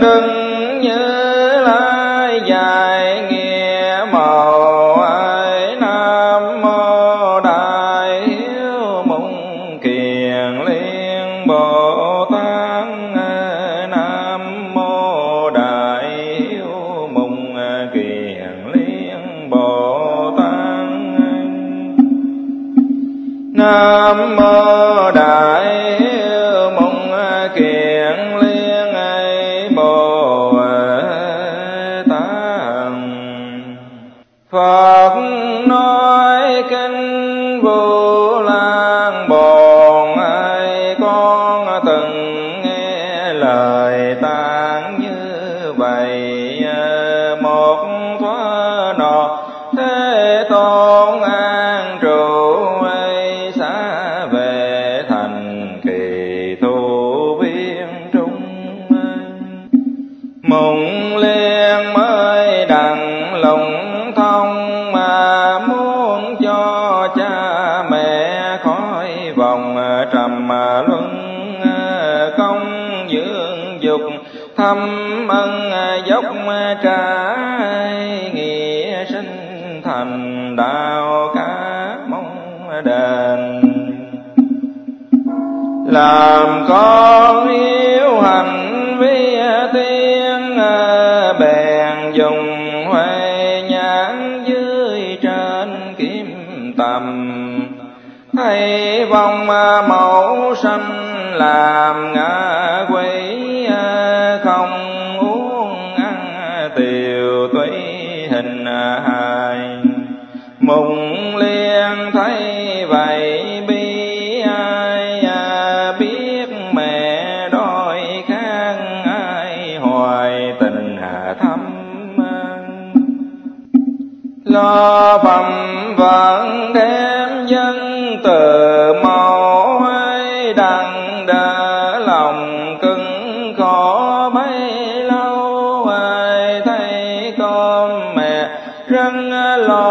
đừng nhớ. làm con yêu hành vi tiên à, bèn dùng huệ nhãn dưới trên kiếm tầm. Thấy vong à, màu xanh là mấy lâu ai thấy con mẹ răng lo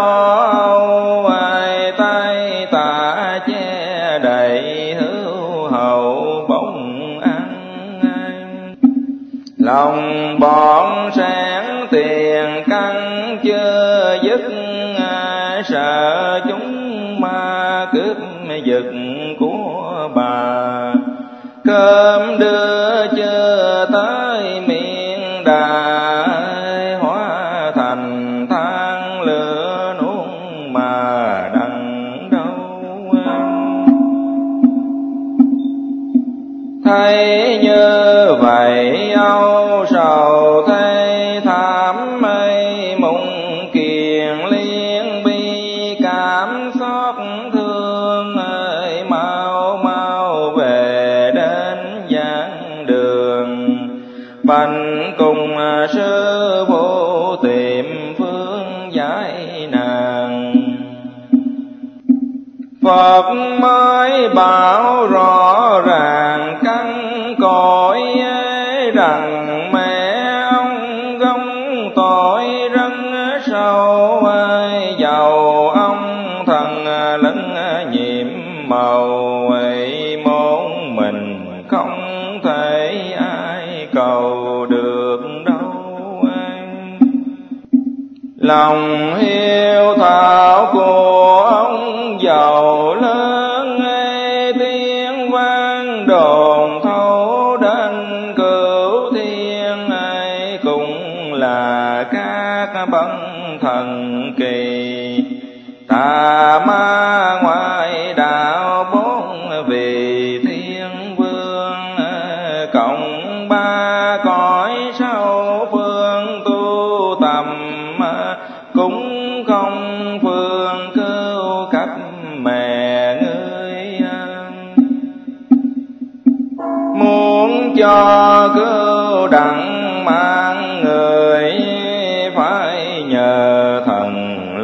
Phật mới bảo rõ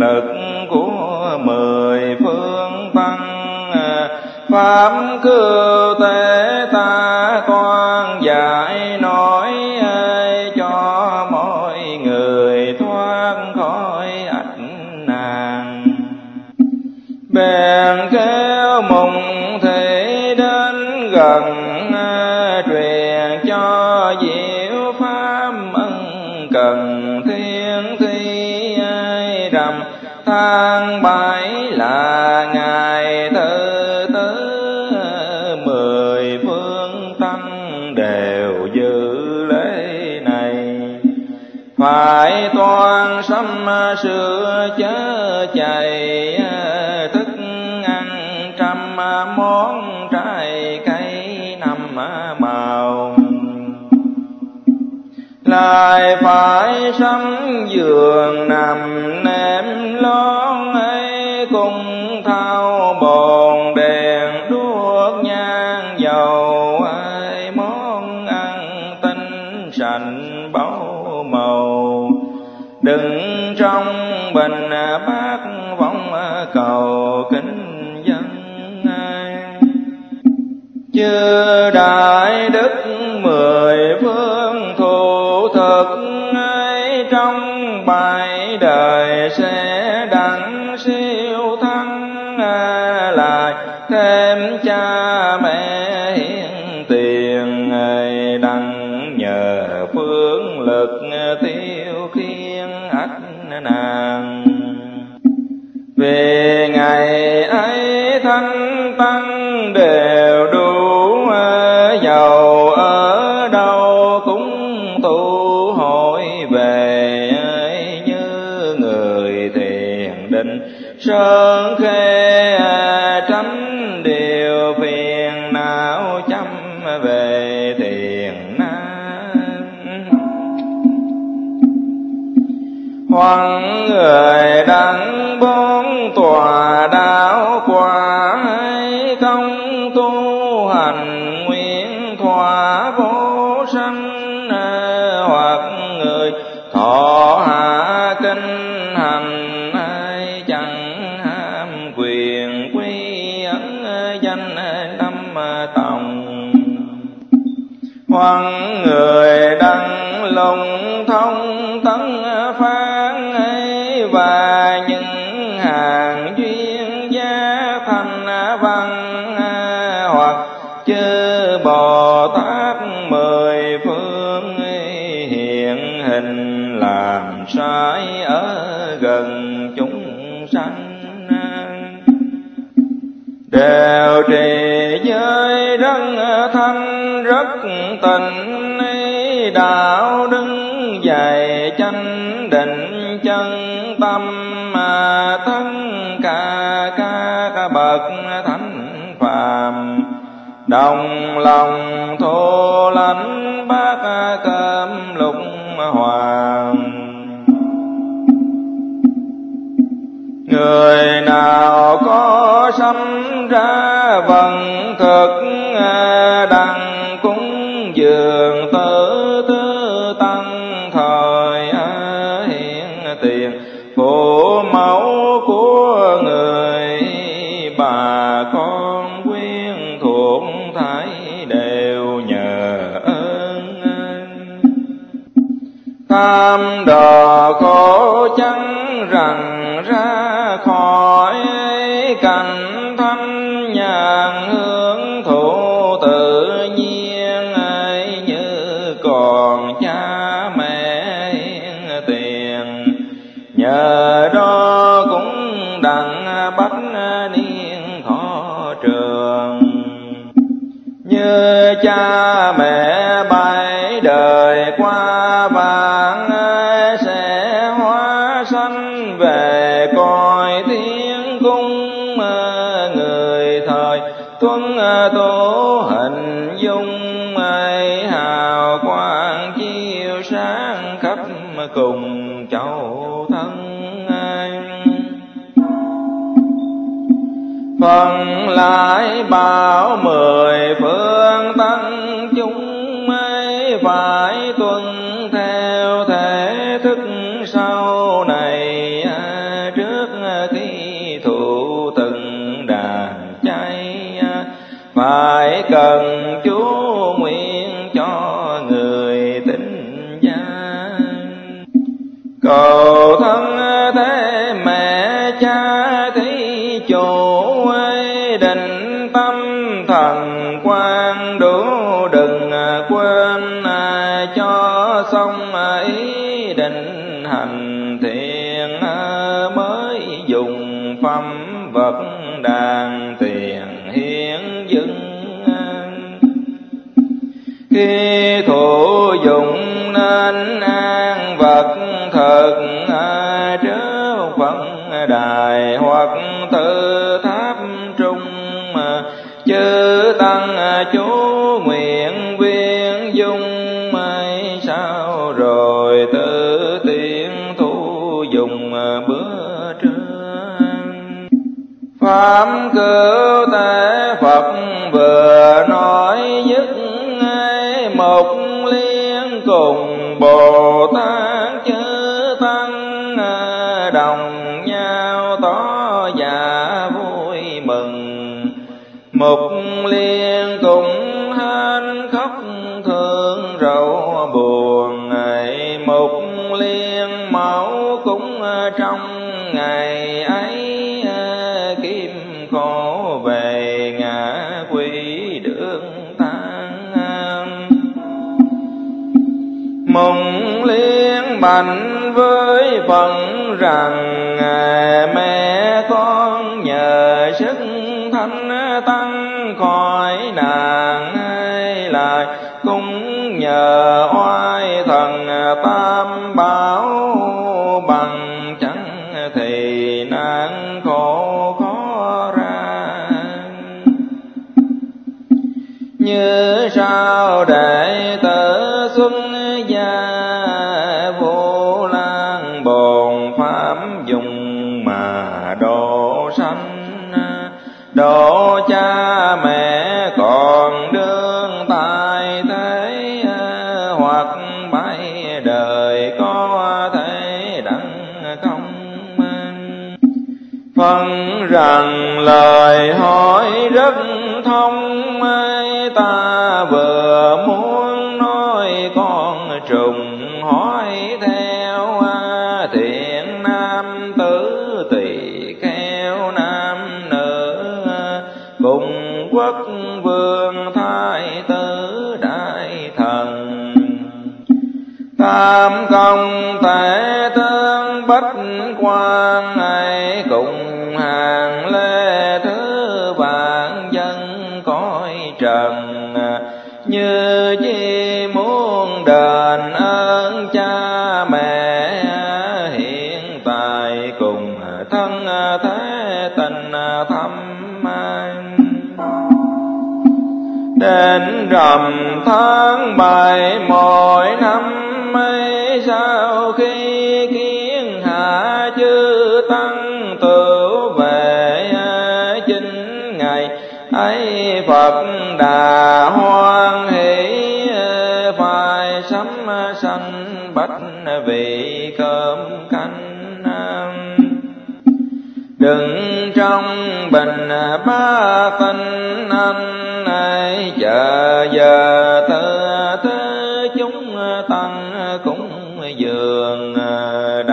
lực của mười phương tăng. Pháp cư tế ta coi xưa chớ chạy à, thức ăn trăm món trái cây năm màu. Lại phải sắm hoằng người đắng bốn tòa đạo sẽ hóa sanh về cõi tiếng cung người thời tuân à, tổ hình dung mây hào quang chiếu sáng khắp cùng châu thân phần lại bảo mười phương tăng với phận rằng à, mẹ con nhờ sức thanh tăng khỏi nạn hay lại, cũng nhờ oai thần tam bảo bằng chẳng thì nạn khổ khó ra như sao để tới lời hỏi rất thông tháng bài mỗi năm mấy sau khi kiến hạ chư tăng tự về à, chính ngày ấy phật đà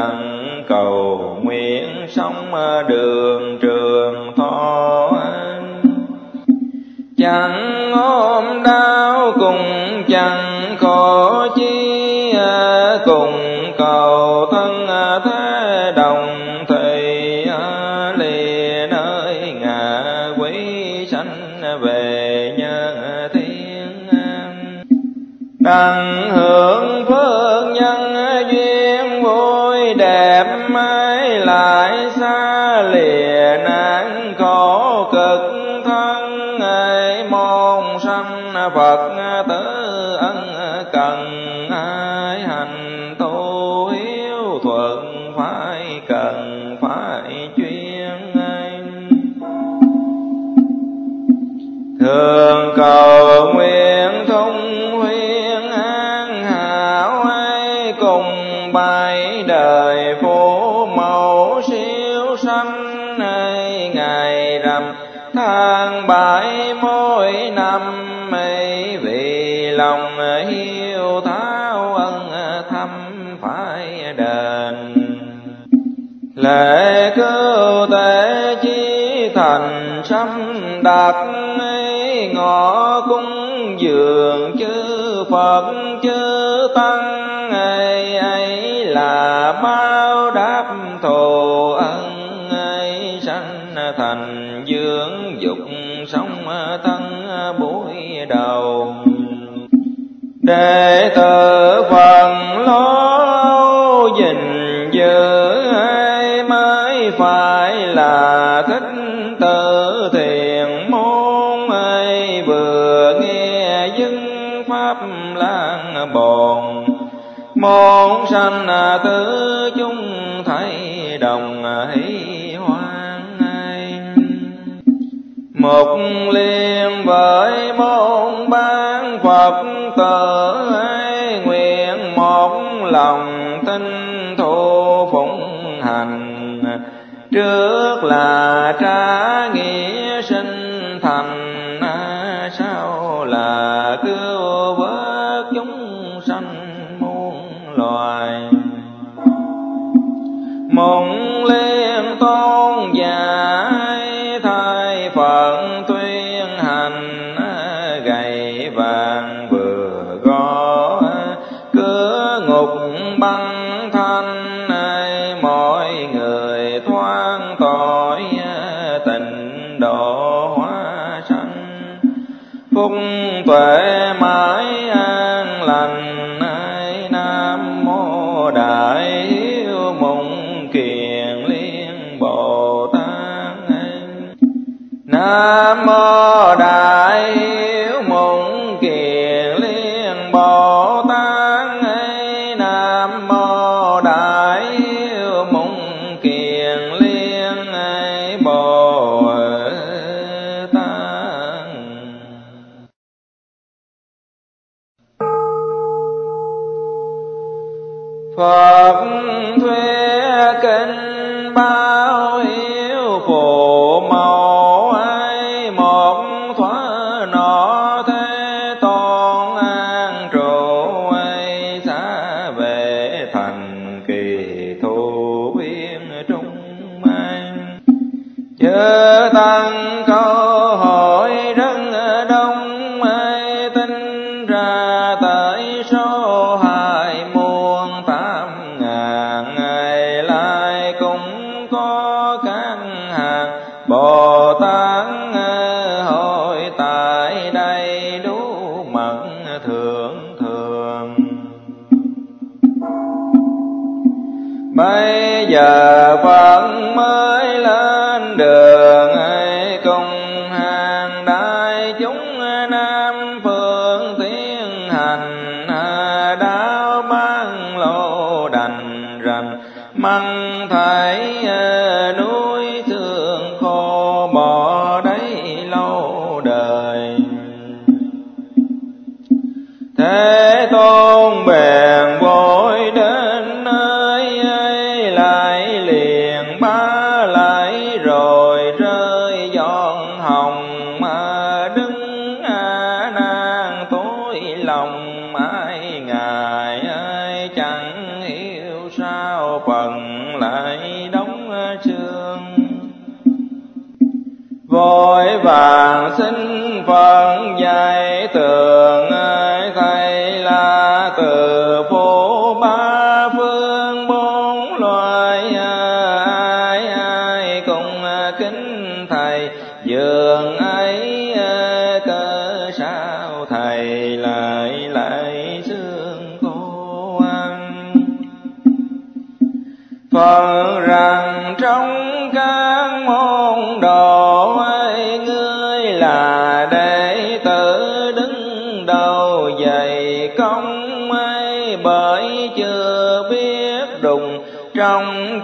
đặng cầu nguyện sống đường trường thọ chẳng ôm đau cùng chẳng khổ chi à, cùng đạt ngõ cung dường chư phật. hành. Trước là trả nghi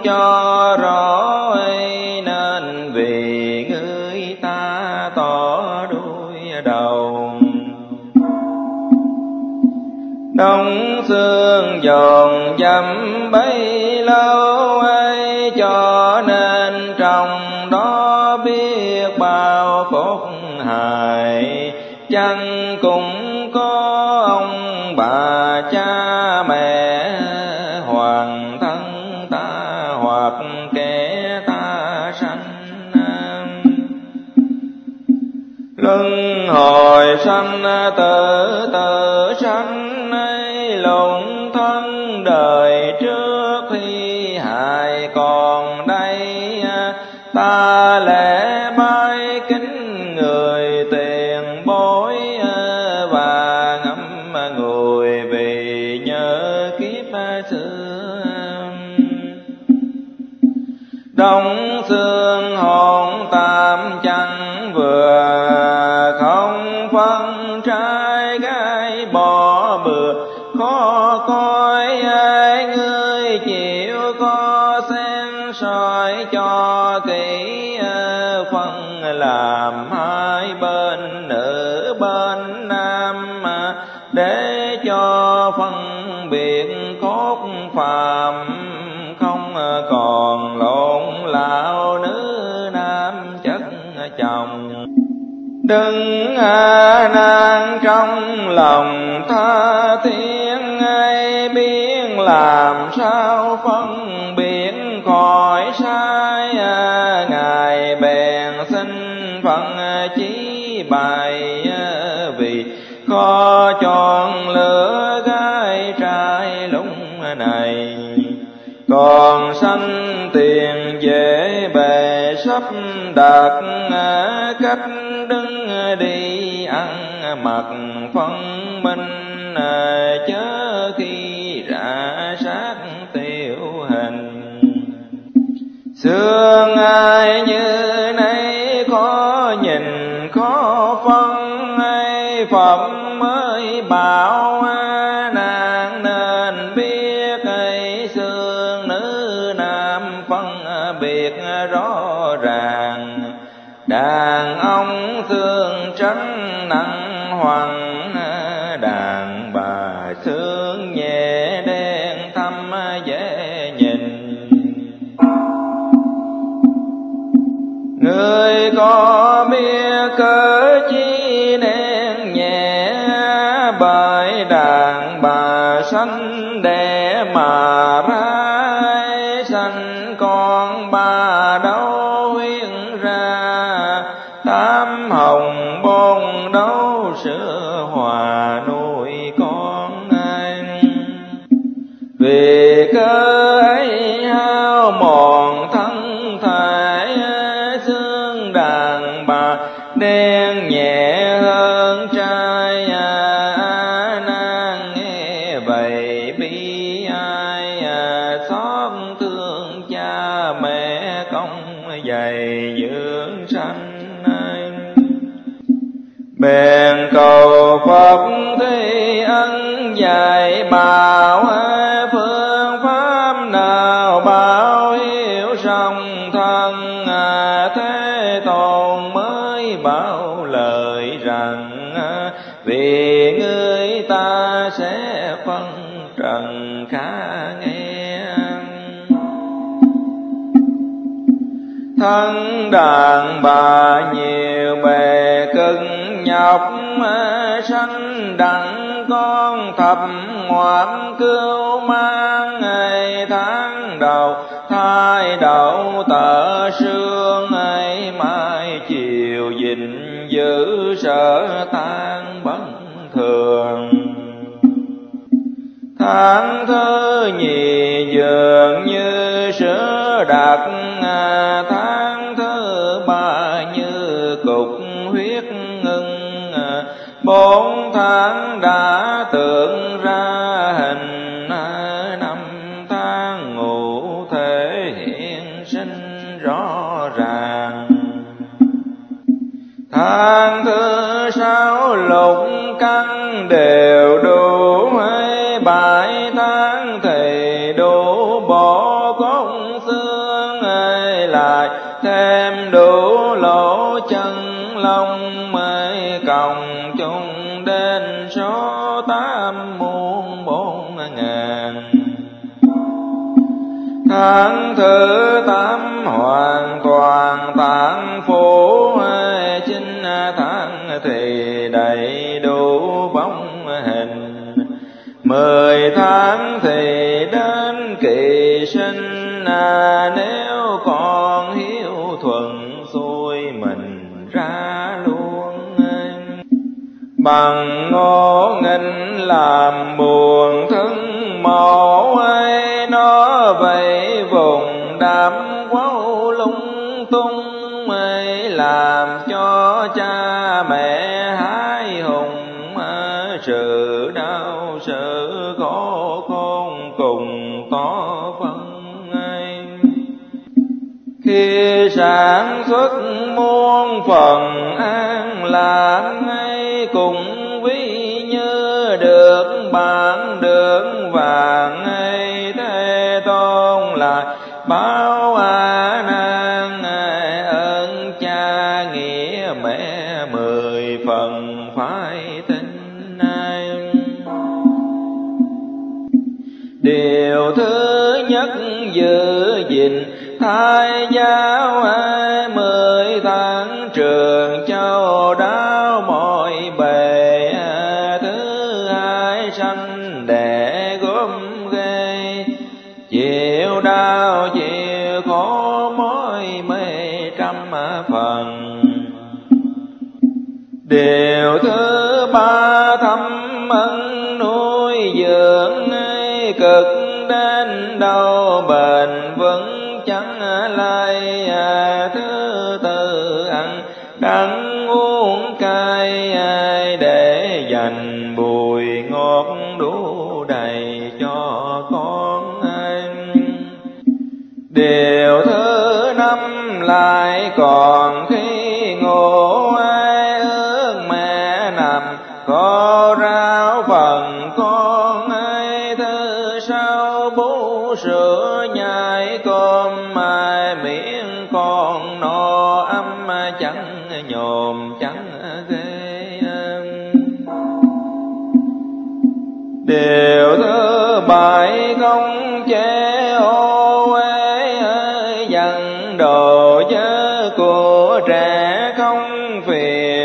呀。không xương hồn tam chân làm sao phân biệt cõi sai? À, Ngài bèn xin phận chí bài à, vì khó chọn lửa gái trai lúc này. Còn sanh tiền dễ bề sắp đạt cách à, đứng đi ăn mặc bem. đàn bà nhiều bề cưng nhọc sanh đặng con thập ngoạn cưu mang ngày tháng đầu thai đậu tợ xưa thường xui mình ra luôn bằng ngô nghinh làm buồn thân mộ ấy, nó vậy vùng đám quấu lung tung ấy, làm cho cha mẹ hái hùng. khi sản xuất muôn phần an lạc hay cũng ví như được bạc được vàng, hay thế tôn là bao ra không phiền.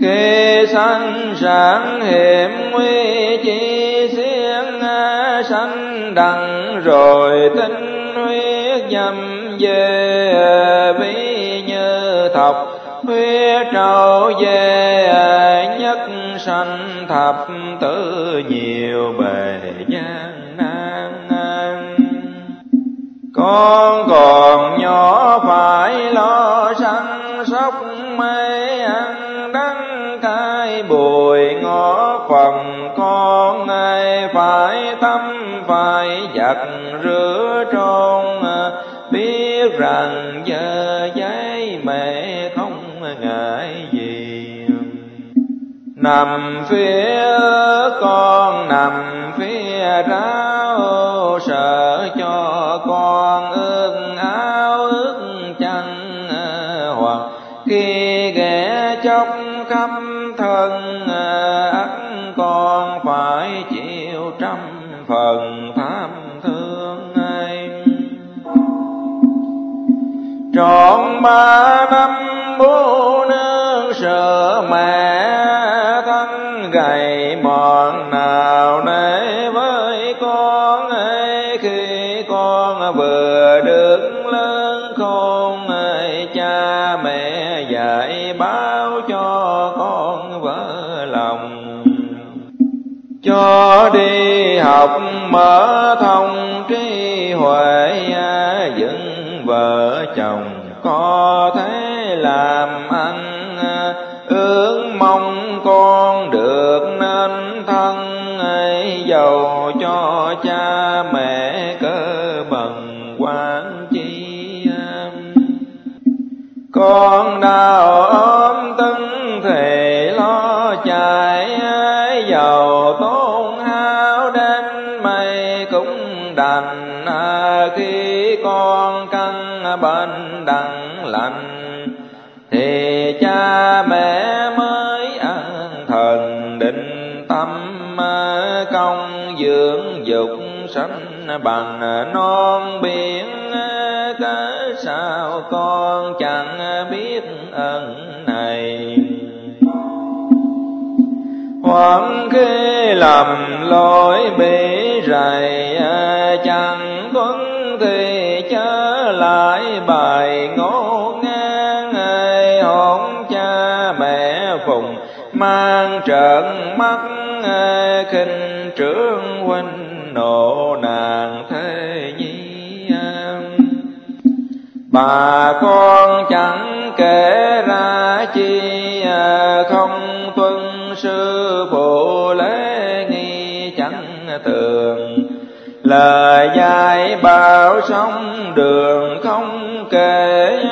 Khi sanh sản hiểm nguy chi xiên sanh đặng, rồi tinh huyết nhầm về ví như thập huyết trâu về nhất sanh thập, tử nhiều bề gian nan. Con còn giặt rửa trôn à, biết rằng giờ giấy mẹ không ngại gì. Nằm phía con, nằm phía ráo, sợ cho con ma ba năm bố nương sợ mẹ thân gầy mòn nào nấy với con ấy khi con vừa được lớn khôn ấy cha mẹ dạy báo cho con vỡ lòng cho đi học mà. Thầm công dưỡng dục sanh bằng non biển, cớ sao con chẳng biết ân này? Hoặc khi lầm lỗi bị rầy, chẳng tuân thì chớ lại bài ngô ngang hôn cha mẹ phùng mang trợn mắt khinh trưởng huynh nộ nàng thế nhi bà con chẳng kể ra chi à, không tuân sư phụ lễ nghi chẳng tường. Lời dạy bảo sống đường không kể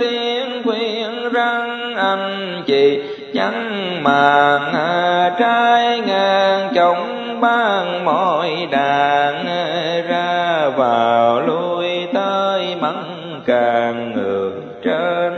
tiếng khuyên răng anh chị, chẳng màng à, trái ban mọi đàn ra vào lui tới mắng càng ngược trên.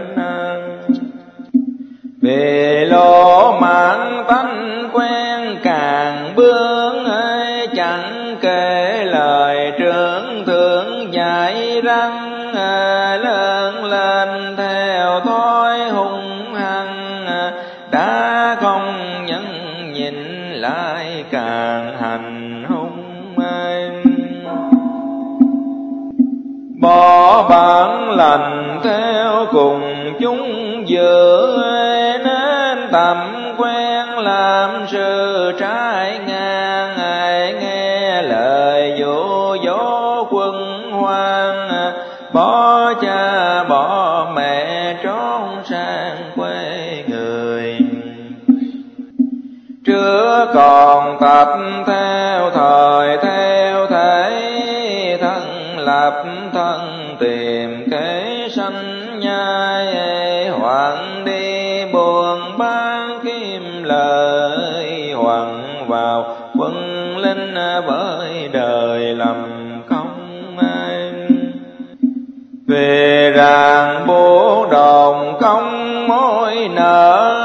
ơi hoàng vào quân linh với đời lầm không an. Về ràng bố đồng công mối nợ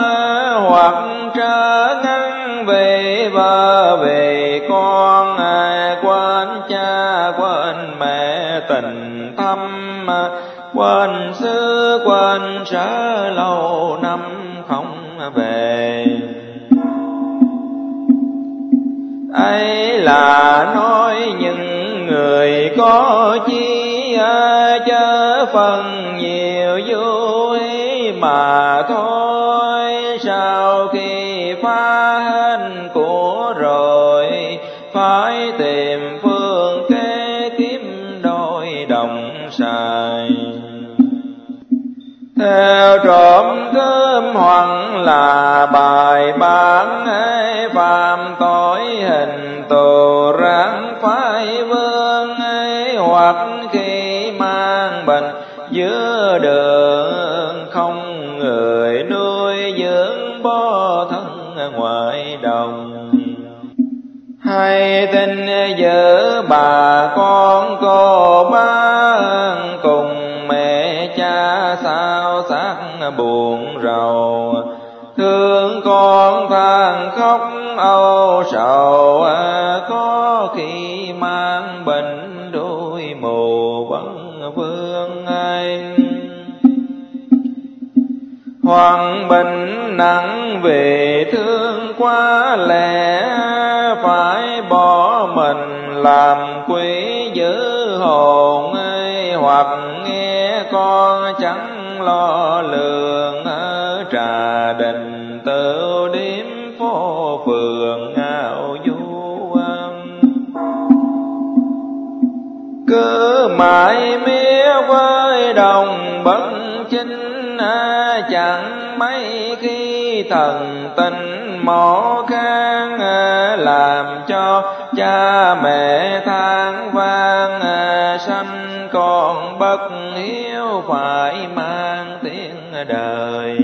khang ờ, làm cho cha mẹ than vang ờ, sanh con bất hiếu phải mang tiếng đời.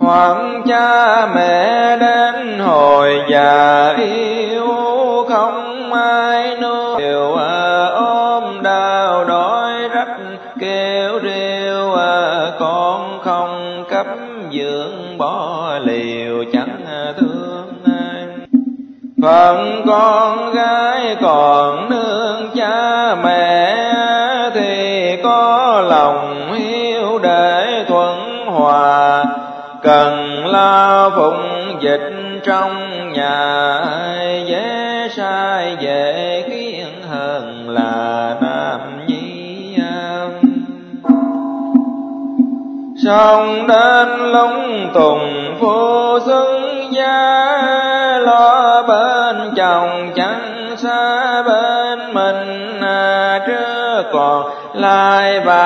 Hoàng cha mẹ đến hồi già yêu không ai phận con gái còn साहेबा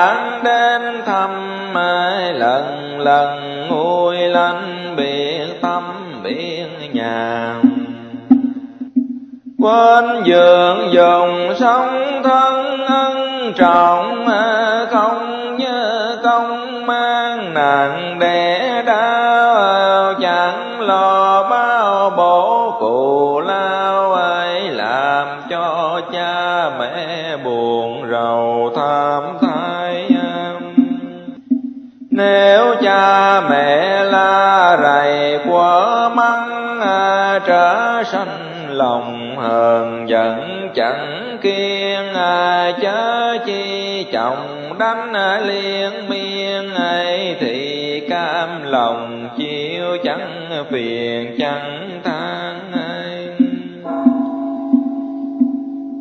đánh liên miên ấy thì cam lòng chiếu chẳng phiền chẳng than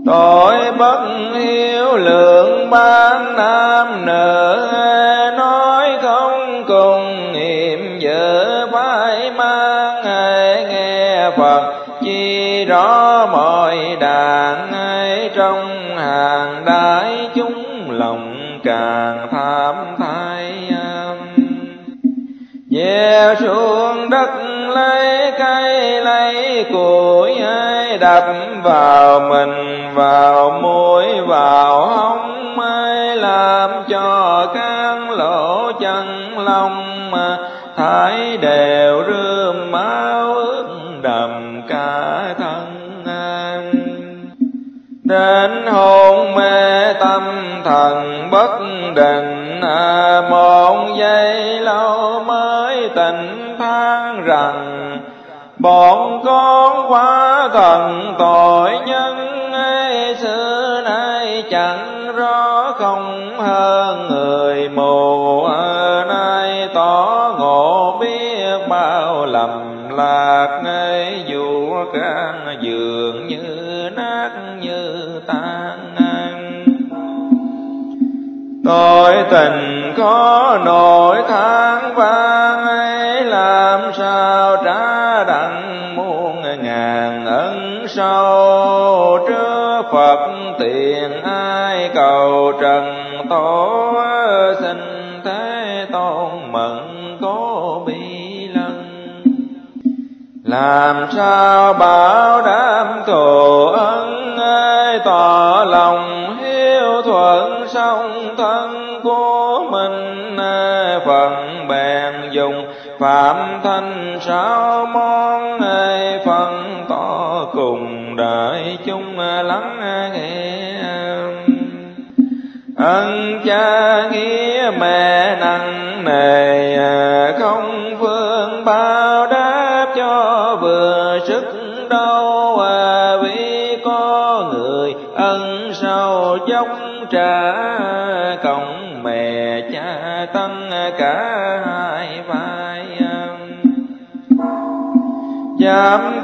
tội bất hiếu lượng ban nam nữ nói không cùng hiểm dở phải mang nghe phật chi rõ mọi đàn ai trong hàng đại chúng càng tham thái gieo xuống đất lấy cây lấy củi đập vào mình, vào mũi vào hông, ai làm cho can lỗ chân lông làm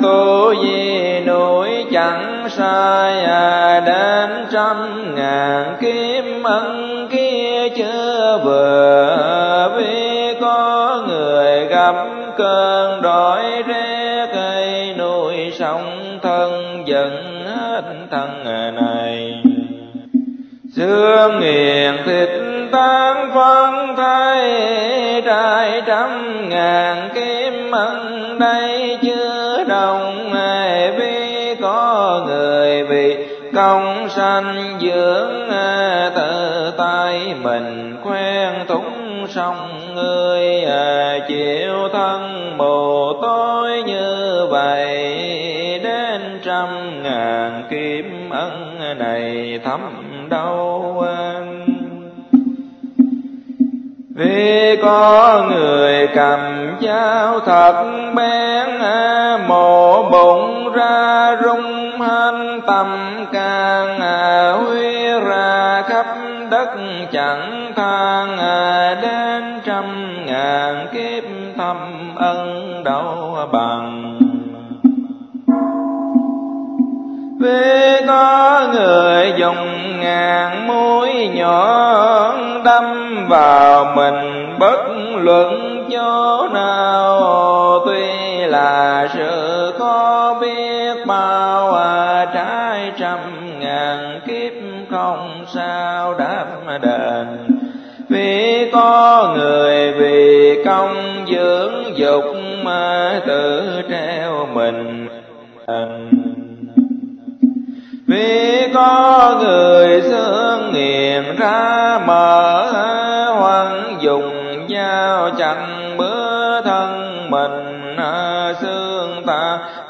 dám tu núi chẳng sai à đến trăm ngàn kiếm ân kia chưa vừa vì có người gặp cơn đói ré cây nuôi sống thân dần hết thân này. Xương nghiền thịt tan phân thay trai trăm ngàn kiếm ân đây chưa đông vì có người vì công sanh dưỡng tự tay mình quen túng sông người, chịu thân bồ tối như vậy. Đến trăm ngàn kim ân này thấm đâu vì có người cầm dao thật bén, mổ bụng ra rung hên tâm can huy ra khắp đất chẳng than đến trăm ngàn kiếp thâm ân đâu bằng. Vì có người dùng ngàn mũi nhỏ đâm vào mình bất luận chỗ nào. Tuy là sự khó biết bao à, trái trăm ngàn kiếp không sao đáp đền. Vì có người vì công dưỡng dục mà tự treo mình. vì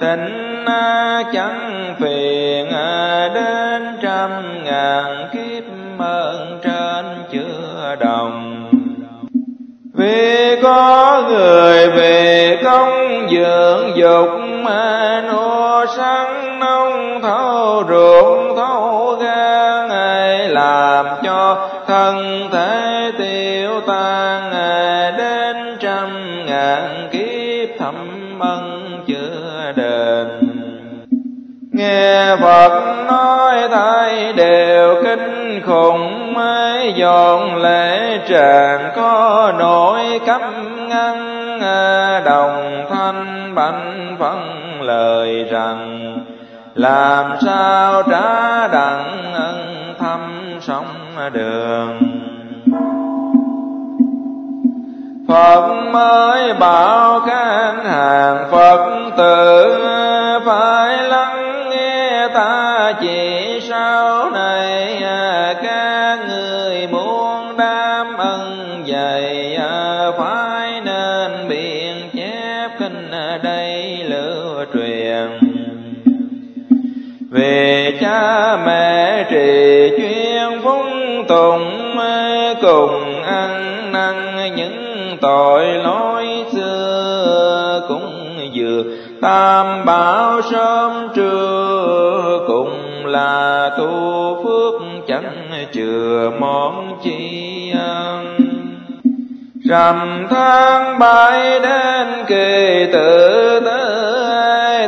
tình à, chẳng phiền à, đến trăm ngàn kiếp ơn trên chưa đồng. Vì có người về công dưỡng dục mà nô sáng nông thâu ruộng thâu gan à, làm cho thân thể tiêu tan. Phật nói thay đều kinh khủng mấy mới dọn lễ tràng có nỗi cấm ngăn. À, đồng thanh bánh phân lời rằng, làm sao trả đặng ân thăm sông đường? Phật mới bảo các hàng Phật tử, phải lắng chỉ sau này à, các người muốn đam ân dày à, phải nên biện chép kinh à, đây lưu truyền. Về cha mẹ trì chuyên phúng tùng cùng ăn năn những tội lỗi xưa. Cũng vừa tam bảo sớm trưa cùng là tu phước chẳng chừa món chi ăn. Rằm tháng bảy đến kỳ tự tử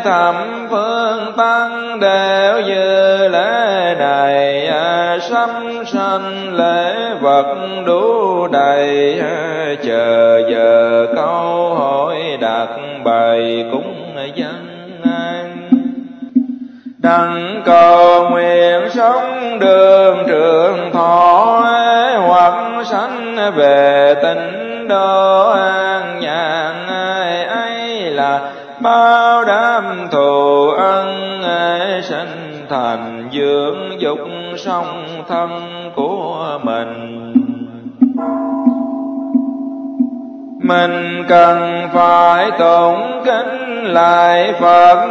thầm phương tăng đều như lễ này sắm sanh lễ vật đủ đầy. Chờ giờ câu hỏi đặt bài cúng đặng cầu nguyện sống đường trường thọ hoặc sanh về tịnh độ an nhàn. Ấy là bao đám thù ân sanh thành dưỡng dục song thân của mình. Mình cần phải tụng kính lại Phật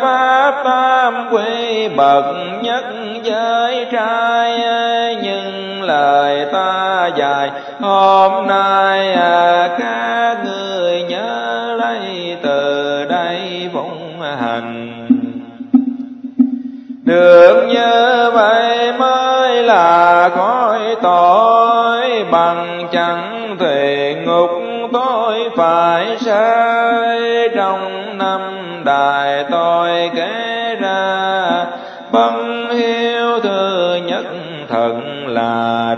Pháp bậc nhất giới trai, nhưng lời ta dài hôm nay à, các người nhớ lấy từ đây phụng hành. Được như vậy mới là cõi tội, bằng chẳng thể ngục tôi phải sai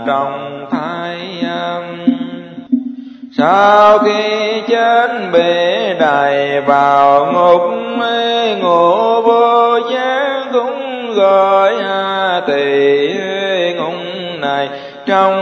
trong thai âm. Sau khi chết bị đầy vào ngục ngủ vô giác cũng gọi tỳ ngục này. Trong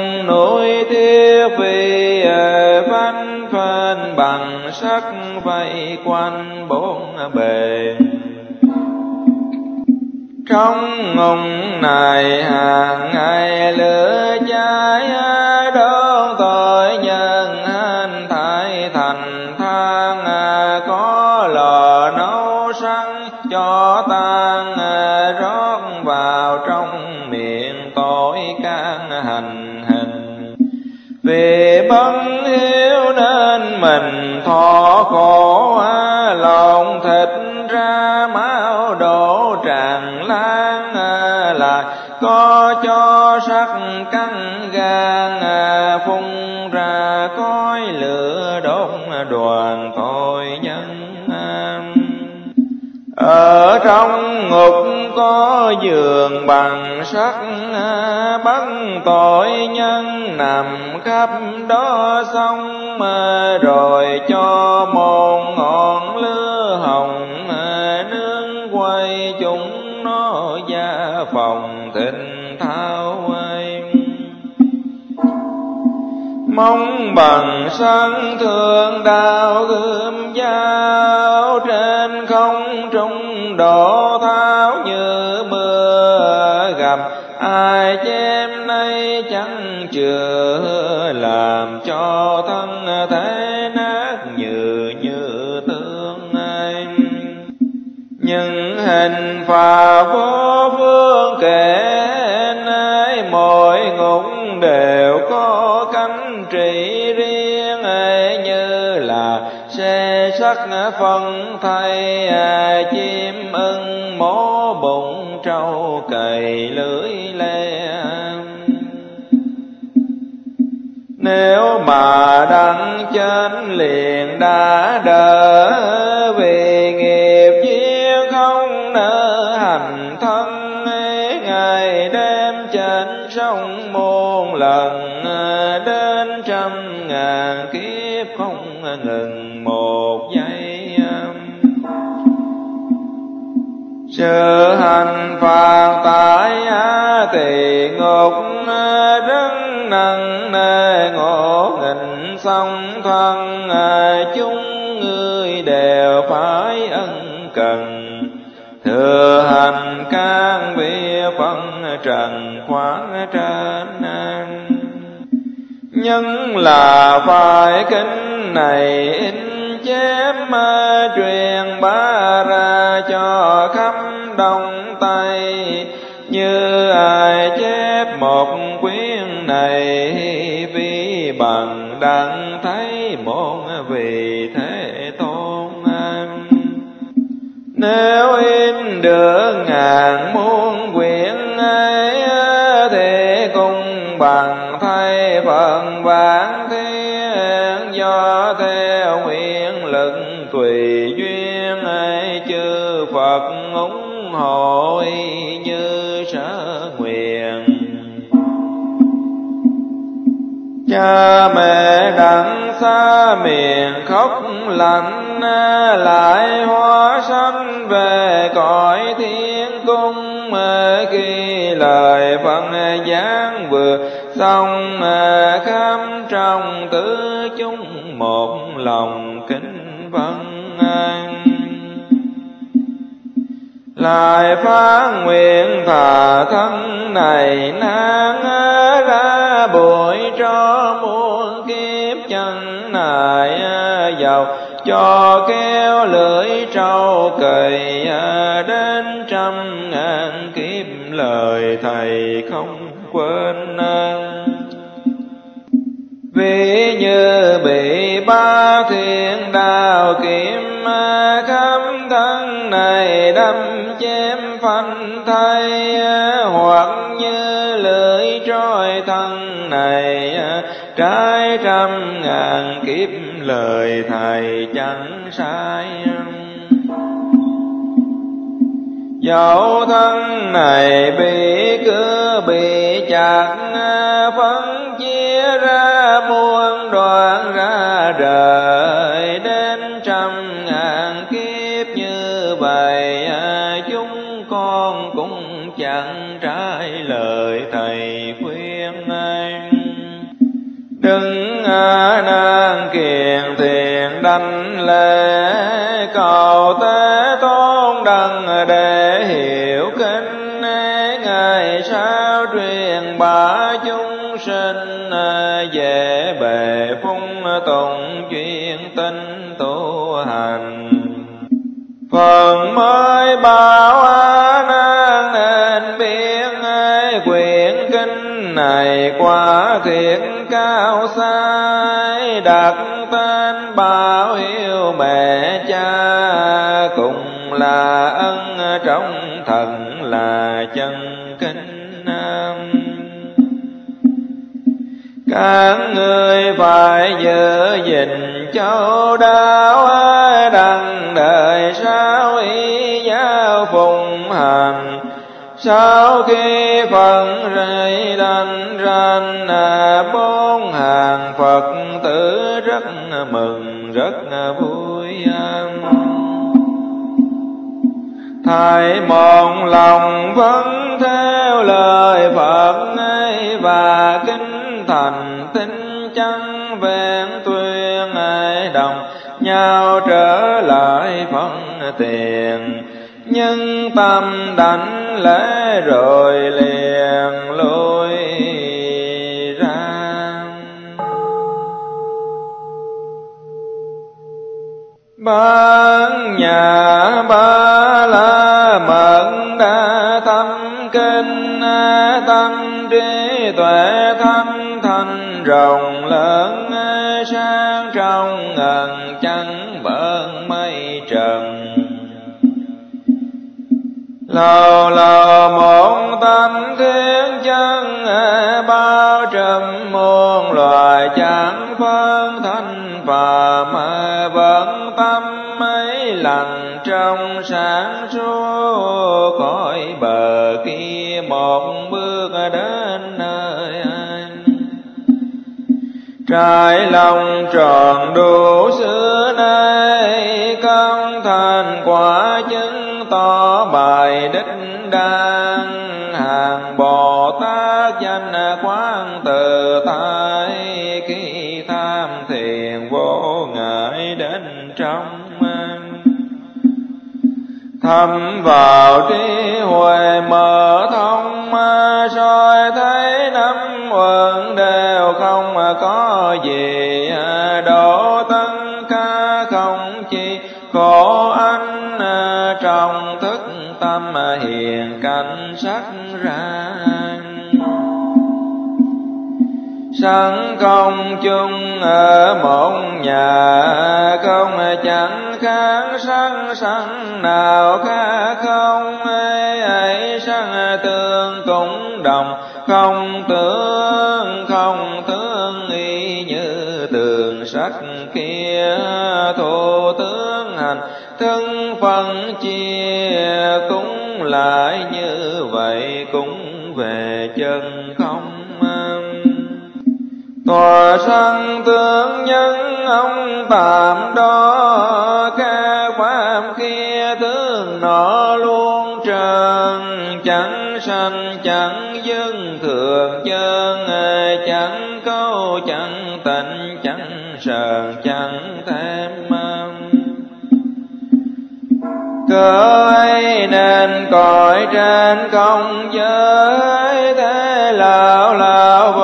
ai chém nay chẳng chừa làm cho thân thể nát như như tương anh. Nhưng hình phà vô phương kể nay mọi ngục đều có cánh trị riêng ấy, như là xe sắt phân thay chim ưng mó bụng trâu nếu mà đăng trên liền đã đỡ vì nghiệp duyên không nỡ hành thân ngày đêm trên sông muôn lần, đến trăm ngàn kiếp không ngờ À, khi lời phân giảng vừa xong à, khám trong tứ chúng một lòng kính vân lại phán nguyện thà thân này nang ra bụi cho muôn kiếp chân này giàu cho kéo lưỡi trâu cầy à, đến trăm ngàn kiếp lời thầy không quên à vì như bị ba thiên đào kiếm khắp thân này đâm chém phanh thay hoặc như lưỡi trôi thân này, trái trăm ngàn kiếp lời thầy chẳng sai. Dẫu thân này bị cứ bị chặt phân chia ra muôn đoạn ra đời, đến trăm ngàn kiếp như vậy à, chúng con cũng chẳng trái lời thầy khuyên anh. Đừng à, nan kiền thiền đảnh lễ, cầu tế tôn đăng đề phung chuyên tinh tu hành. Phần mới bảo a nan nên biết quyển kinh này quá thiệt cao sai. Đặt tên bảo hiếu mẹ cha cùng là ân, trong thần là chân các người phải giữ gìn châu đáo đặng đời sao ý giáo phùng hành. Sau khi phật rơi đành ranh bốn hàng phật tử rất mừng, rất vui thầy một lòng vẫn theo lời phật ấy và kinh thành tinh chân vẹn tuyên ai đồng, nhau trở lại phân tiền. Nhưng tâm đảnh lễ rồi liền lui ra. Bán nhà ba la mận đa tâm kinh tâm trí tuệ rồng lớn sang trong ngần trắng bận mây trần. Lầu lầu một tâm thiên chân bao trùm muôn loài chẳng phân thanh và phàm vẫn tâm mấy lần trong sáng trái lòng tròn đủ xưa nay công thành quả chứng tỏ bài đích đăng hàng bồ tát danh quán tự tại khi tham thiền vô ngại đến trong thâm vào trí huệ mở thông sắc ra sân công chung ở một nhà, không chẳng khác sân sân nào khác không. Ấy ấy sân tương cũng đồng, không tướng không tướng y như tường sắc kia. Thô tướng hành, thân phân chia cũng lại như vậy cũng về chân không tòa sanh tướng nhân ông tạm đó ca pháp kia tướng nọ luôn trần. Chẳng sanh, chẳng dân thường chân chẳng câu, chẳng tịnh, chẳng sờn, chẳng thêm cơ ấy nên cõi trên công giới thế lão lão vô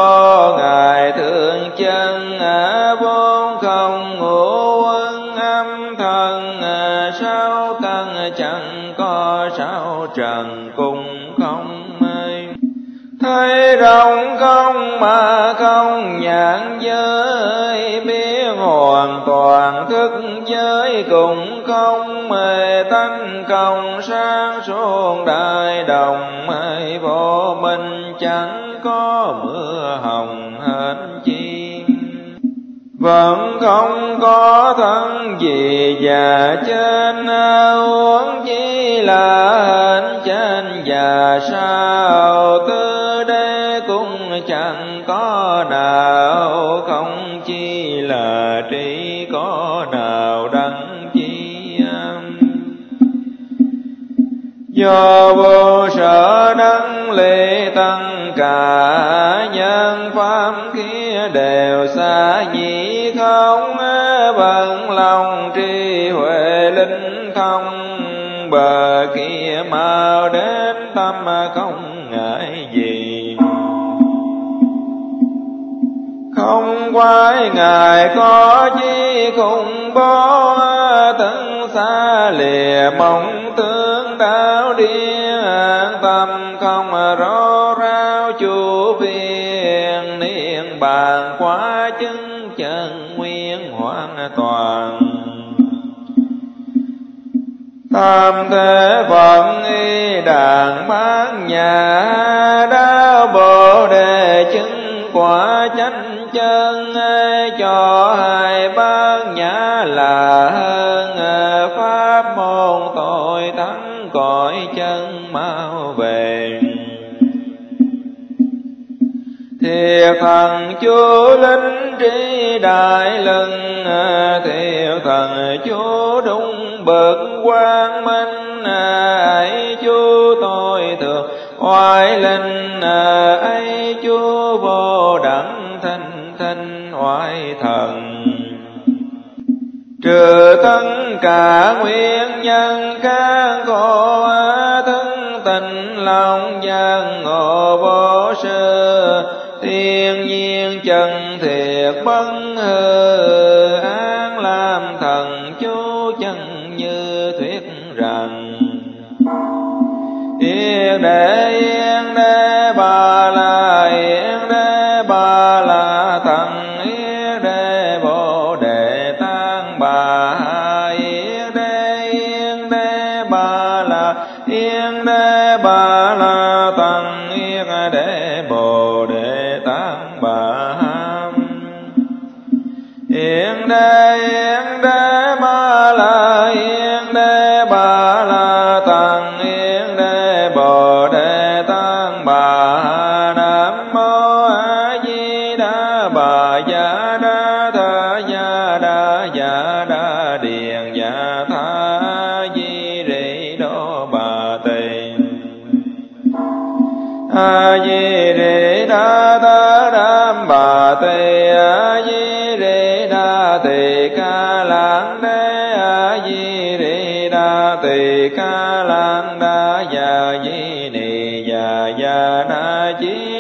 rao chủ viên, niên bàn, quá chứng, chân nguyên hoàn toàn. Tam thế phận y đàn bán nhà đáo bộ đề chứng, quả chánh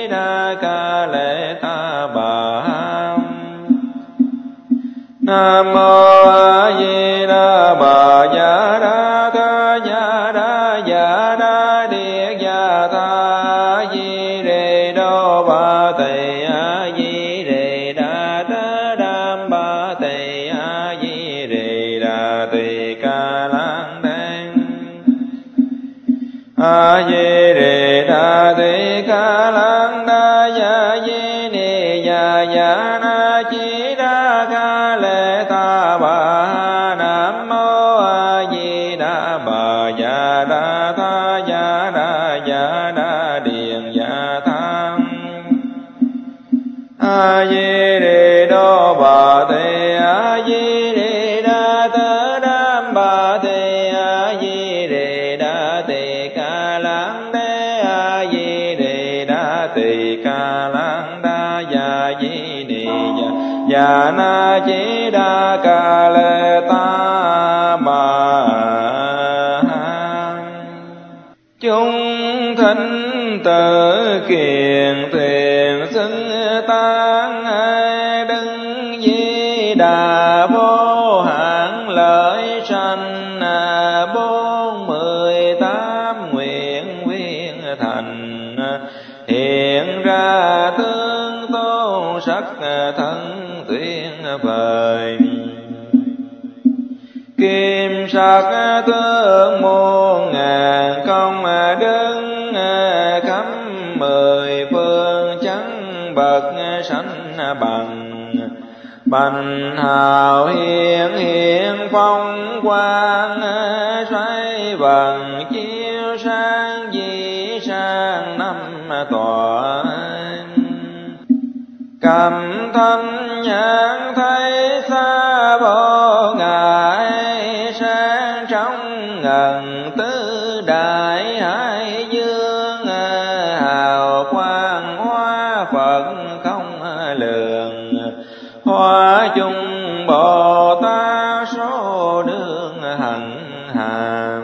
đa ca lệ ta bà. Nam mô a di thành hào hiển hiện phong quang xoay vần chiếu sáng di sang năm toàn cầm thanh nhãn thấy xa vô ngại sang trong ngần tứ đại hải dương, hào quang hoa phật chung bồ tát số đường hằng hà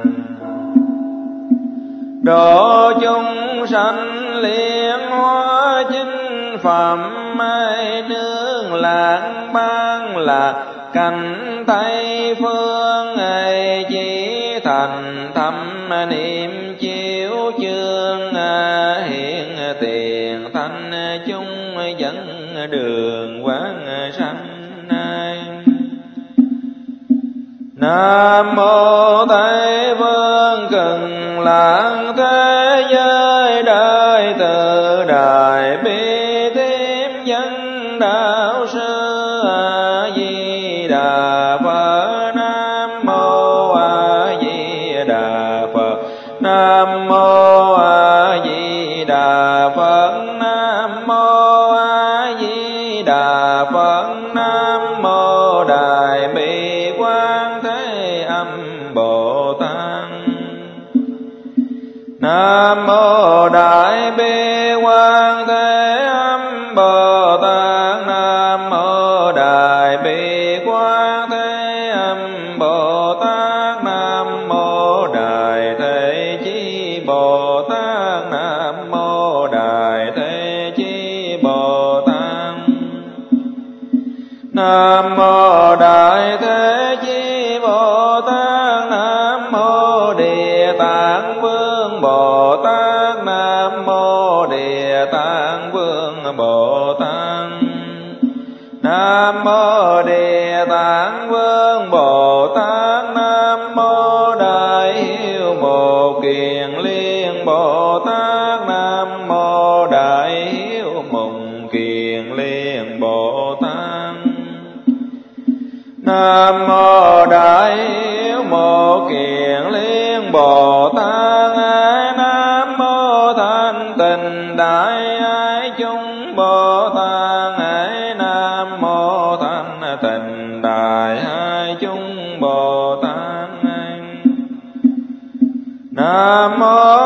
độ chúng sanh liên hóa chính phẩm mai nương lạc ban là cảnh tây phương ngày chỉ thành thâm niệm chiếu chương à, hiện tiền. Namah. than ấy nam mô thanh tịnh đại hai chúng bồ tát nam mô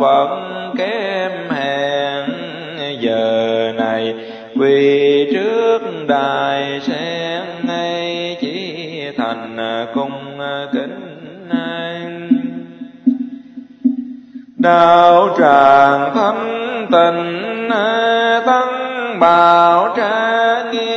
phận kém hèn. Giờ này, vì trước đài sen ngay chỉ thành cung kính anh. Đạo tràng thâm tình, tăng bảo trang nghiêm.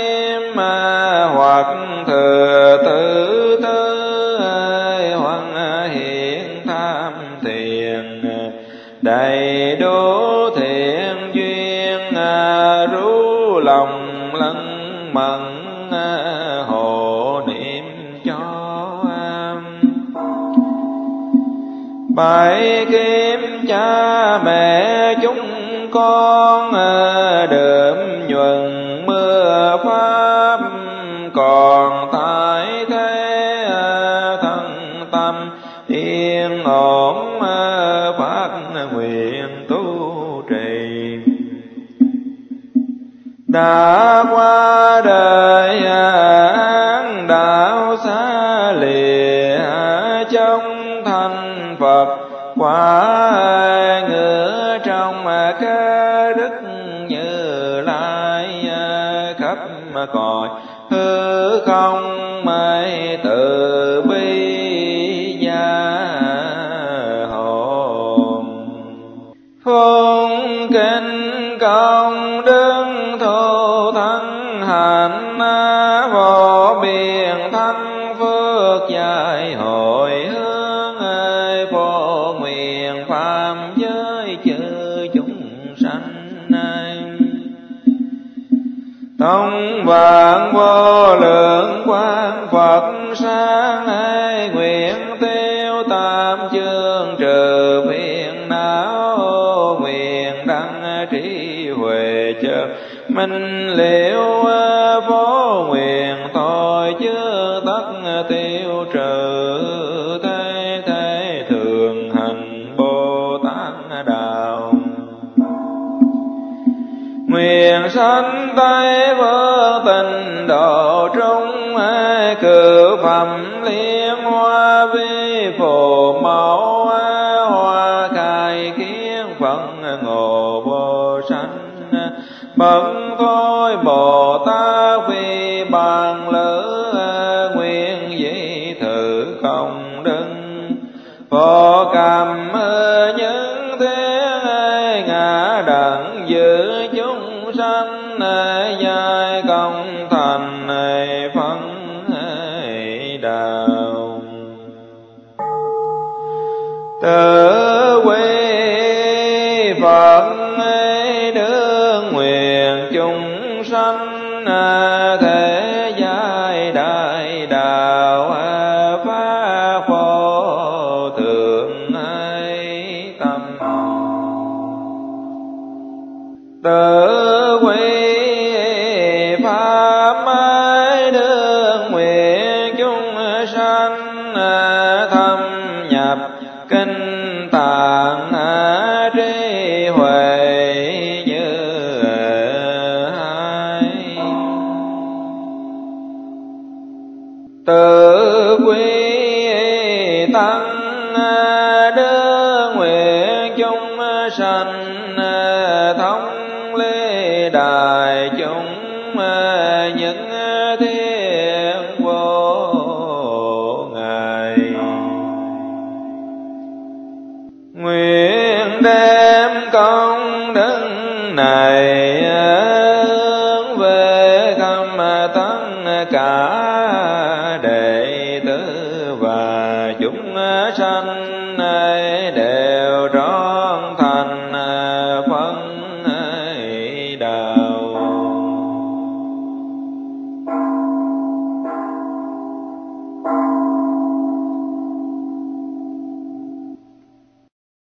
miền sanh tây vô tình độ trung cứu phẩm liên hoa vi phổ màu.